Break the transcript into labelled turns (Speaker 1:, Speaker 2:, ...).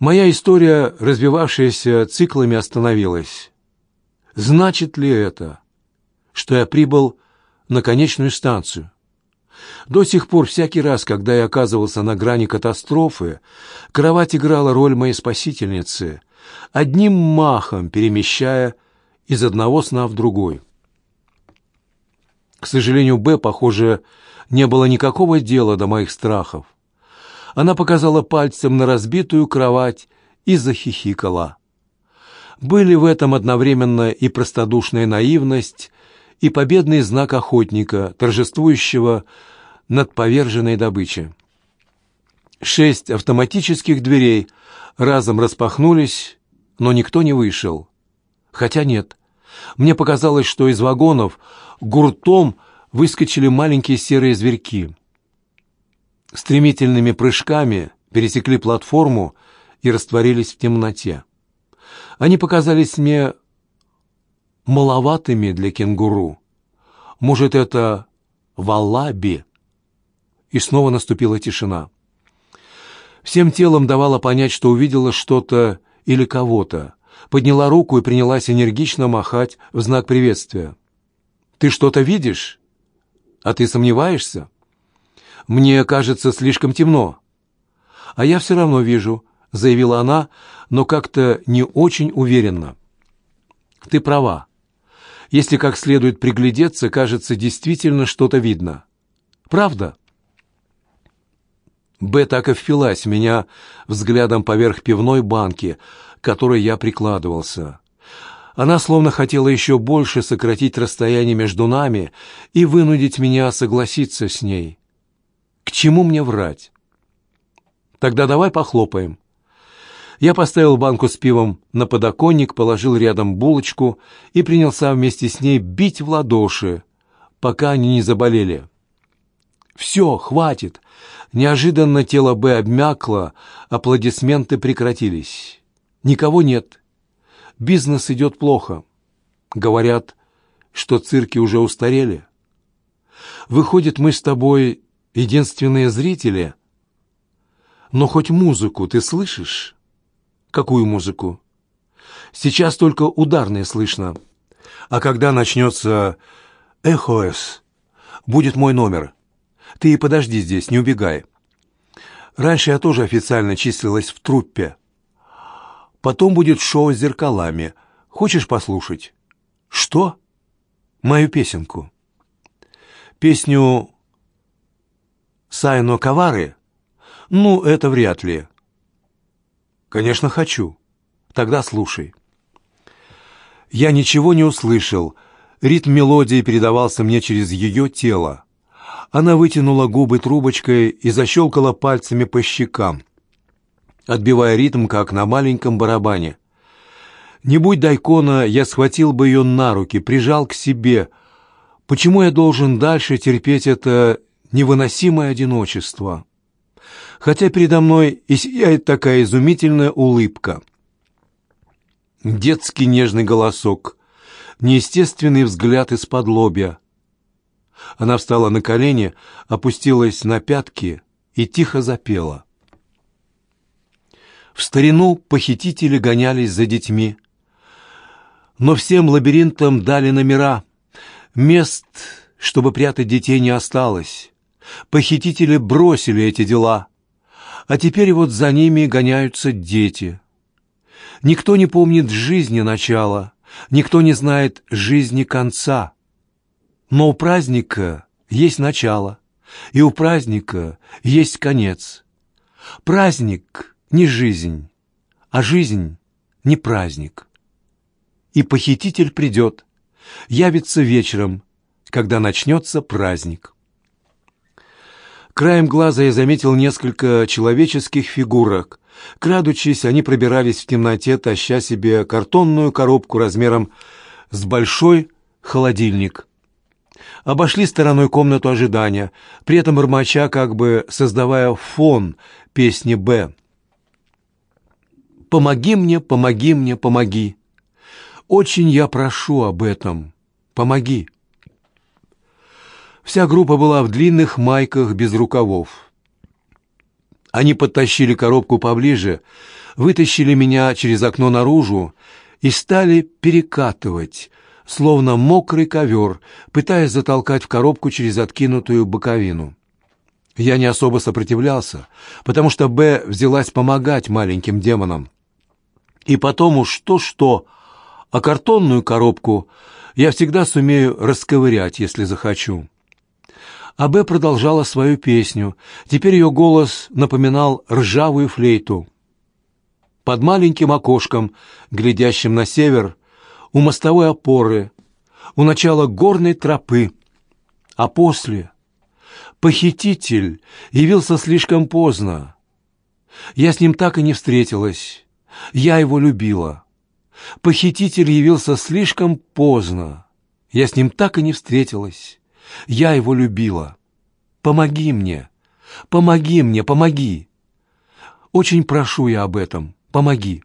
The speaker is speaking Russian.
Speaker 1: Моя история, развивавшаяся циклами, остановилась. Значит ли это, что я прибыл на конечную станцию? До сих пор, всякий раз, когда я оказывался на грани катастрофы, кровать играла роль моей спасительницы, одним махом перемещая из одного сна в другой. К сожалению, Б, похоже, не было никакого дела до моих страхов. Она показала пальцем на разбитую кровать и захихикала. Были в этом одновременно и простодушная наивность, и победный знак охотника, торжествующего над поверженной добычей. Шесть автоматических дверей разом распахнулись, но никто не вышел. Хотя нет. Мне показалось, что из вагонов гуртом выскочили маленькие серые зверьки. Стремительными прыжками пересекли платформу и растворились в темноте. Они показались мне маловатыми для кенгуру. Может, это валаби? И снова наступила тишина. Всем телом давала понять, что увидела что-то или кого-то. Подняла руку и принялась энергично махать в знак приветствия. «Ты что-то видишь? А ты сомневаешься? Мне кажется, слишком темно». «А я все равно вижу», — заявила она, но как-то не очень уверенно. «Ты права. Если как следует приглядеться, кажется, действительно что-то видно. Правда?» Б так и впилась меня взглядом поверх пивной банки, к которой я прикладывался. Она словно хотела еще больше сократить расстояние между нами и вынудить меня согласиться с ней. К чему мне врать? Тогда давай похлопаем. Я поставил банку с пивом на подоконник, положил рядом булочку и принялся вместе с ней бить в ладоши, пока они не заболели. «Все, хватит!» Неожиданно тело Б обмякло, аплодисменты прекратились. «Никого нет. Бизнес идет плохо. Говорят, что цирки уже устарели. Выходит, мы с тобой единственные зрители. Но хоть музыку ты слышишь?» «Какую музыку?» «Сейчас только ударные слышно. А когда начнется эхоэс, будет мой номер». Ты подожди здесь, не убегай. Раньше я тоже официально числилась в труппе. Потом будет шоу с зеркалами. Хочешь послушать? Что? Мою песенку. Песню Сайно Кавары? Ну, это вряд ли. Конечно, хочу. Тогда слушай. Я ничего не услышал. Ритм мелодии передавался мне через ее тело. Она вытянула губы трубочкой и защелкала пальцами по щекам, отбивая ритм, как на маленьком барабане. Не будь Дайкона, я схватил бы ее на руки, прижал к себе. Почему я должен дальше терпеть это невыносимое одиночество? Хотя передо мной и сияет такая изумительная улыбка. Детский нежный голосок, неестественный взгляд из-под лобья — она встала на колени, опустилась на пятки и тихо запела. В старину похитители гонялись за детьми, но всем лабиринтам дали номера. Мест, чтобы прятать детей, не осталось. Похитители бросили эти дела, а теперь вот за ними гоняются дети. Никто не помнит жизни начала, никто не знает жизни конца. Но у праздника есть начало, и у праздника есть конец. Праздник не жизнь, а жизнь не праздник. И похититель придет, явится вечером, когда начнется праздник. Краем глаза я заметил несколько человеческих фигурок. Крадучись, они пробирались в темноте, таща себе картонную коробку размером с большой холодильник обошли стороной комнату ожидания, при этом бормоча, как бы создавая фон песни «Б». «Помоги мне, помоги мне, помоги! Очень я прошу об этом. Помоги!» Вся группа была в длинных майках без рукавов. Они подтащили коробку поближе, вытащили меня через окно наружу и стали перекатывать, словно мокрый ковер, пытаясь затолкать в коробку через откинутую боковину. Я не особо сопротивлялся, потому что Б взялась помогать маленьким демонам. И потом уж что-что, а картонную коробку я всегда сумею расковырять, если захочу. А Б продолжала свою песню. Теперь ее голос напоминал ржавую флейту. Под маленьким окошком, глядящим на север, у мостовой опоры, у начала горной тропы, а после похититель явился слишком поздно. Я с ним так и не встретилась. Я его любила. Похититель явился слишком поздно. Я с ним так и не встретилась. Я его любила. Помоги мне. Помоги мне, помоги. Очень прошу я об этом. Помоги.